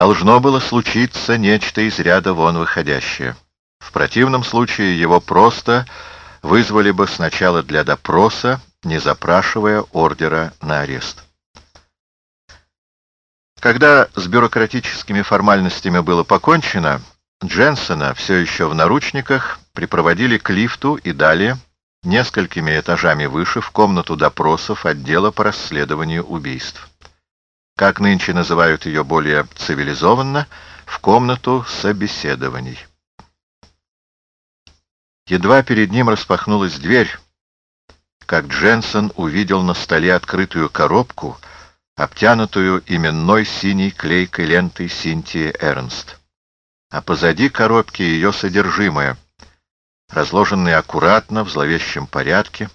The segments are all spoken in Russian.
Должно было случиться нечто из ряда вон выходящее. В противном случае его просто вызвали бы сначала для допроса, не запрашивая ордера на арест. Когда с бюрократическими формальностями было покончено, Дженсона, все еще в наручниках, припроводили к лифту и далее, несколькими этажами выше, в комнату допросов отдела по расследованию убийств. Как нынче называют ее более цивилизованно, в комнату собеседований. Едва перед ним распахнулась дверь, как Дженсон увидел на столе открытую коробку, обтянутую именной синей клейкой лентой Синтии Эрнст. А позади коробки ее содержимое, разложенное аккуратно, в зловещем порядке,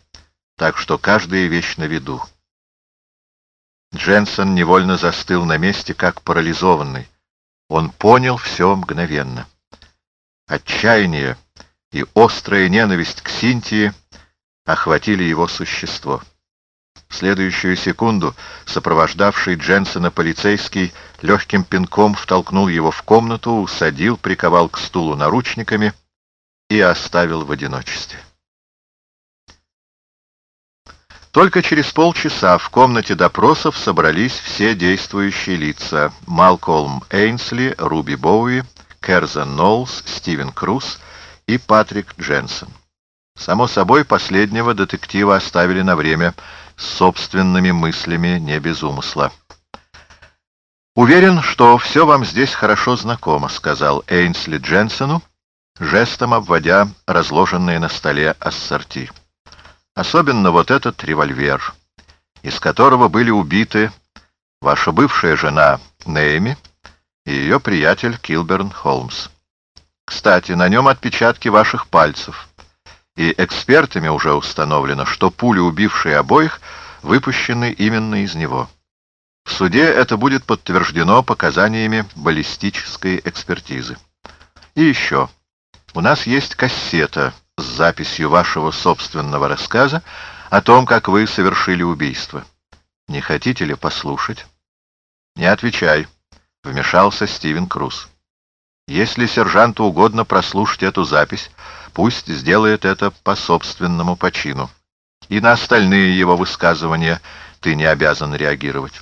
так что каждая вещь на виду. Дженсон невольно застыл на месте, как парализованный. Он понял все мгновенно. Отчаяние и острая ненависть к Синтии охватили его существо. В следующую секунду сопровождавший Дженсона полицейский легким пинком втолкнул его в комнату, усадил, приковал к стулу наручниками и оставил в одиночестве. Только через полчаса в комнате допросов собрались все действующие лица. Малкольм Эйнсли, Руби Боуи, Керзен Ноулс, Стивен Круз и Патрик Дженсен. Само собой, последнего детектива оставили на время с собственными мыслями, не без умысла. «Уверен, что все вам здесь хорошо знакомо», — сказал Эйнсли Дженсону, жестом обводя разложенные на столе ассорти. «Особенно вот этот револьвер, из которого были убиты ваша бывшая жена Нейми и ее приятель Килберн Холмс. Кстати, на нем отпечатки ваших пальцев» и экспертами уже установлено, что пули, убившие обоих, выпущены именно из него. В суде это будет подтверждено показаниями баллистической экспертизы. И еще. У нас есть кассета с записью вашего собственного рассказа о том, как вы совершили убийство. Не хотите ли послушать? Не отвечай, — вмешался Стивен Круз. Если сержанту угодно прослушать эту запись, пусть сделает это по собственному почину. И на остальные его высказывания ты не обязан реагировать.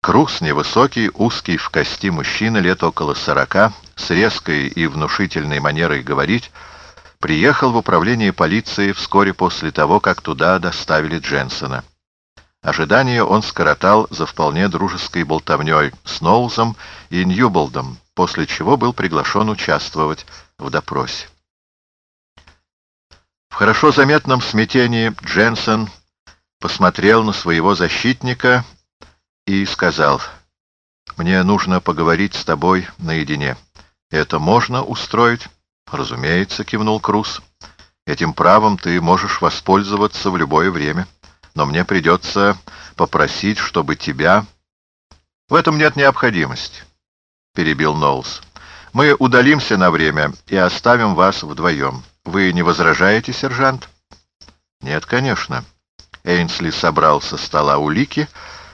Круз невысокий, узкий в кости мужчина лет около сорока, с резкой и внушительной манерой говорить, приехал в управление полиции вскоре после того, как туда доставили Дженсона. Ожидание он скоротал за вполне дружеской болтовней с Ноузом и Ньюболдом, после чего был приглашен участвовать в допросе. В хорошо заметном смятении Дженсен посмотрел на своего защитника и сказал, «Мне нужно поговорить с тобой наедине. Это можно устроить?» «Разумеется», — кивнул Круз. «Этим правом ты можешь воспользоваться в любое время, но мне придется попросить, чтобы тебя...» «В этом нет необходимости», — перебил Ноулс. «Мы удалимся на время и оставим вас вдвоем». Вы не возражаете, сержант? Нет, конечно. Эйнсли собрал со стола улики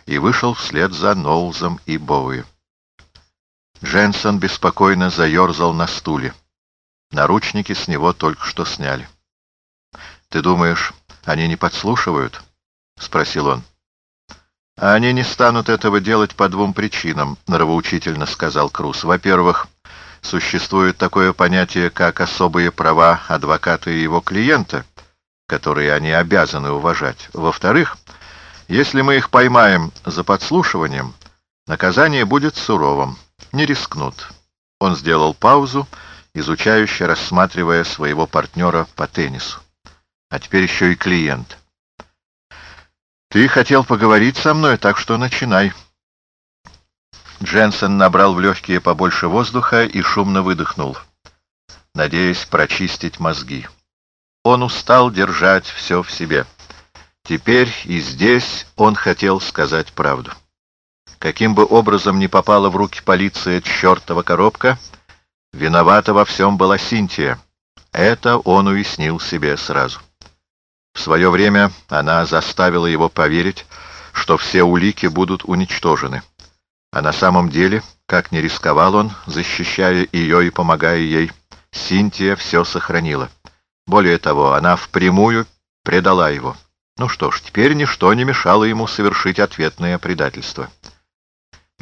и вышел вслед за Ноулзом и Боуи. Дженсон беспокойно заерзал на стуле. Наручники с него только что сняли. «Ты думаешь, они не подслушивают?» — спросил он. «Они не станут этого делать по двум причинам», — нравоучительно сказал Круз. «Во-первых, существует такое понятие, как особые права адвоката и его клиента, которые они обязаны уважать. Во-вторых, если мы их поймаем за подслушиванием, наказание будет суровым. Не рискнут. Он сделал паузу, изучающе рассматривая своего партнера по теннису. А теперь еще и клиент. «Ты хотел поговорить со мной, так что начинай». Дженсен набрал в легкие побольше воздуха и шумно выдохнул, надеясь прочистить мозги. Он устал держать все в себе. Теперь и здесь он хотел сказать правду. Каким бы образом ни попала в руки полиция чертова коробка, виновата во всем была Синтия. Это он уяснил себе сразу. В свое время она заставила его поверить, что все улики будут уничтожены. А на самом деле Как не рисковал он, защищая ее и помогая ей, Синтия все сохранила. Более того, она впрямую предала его. Ну что ж, теперь ничто не мешало ему совершить ответное предательство.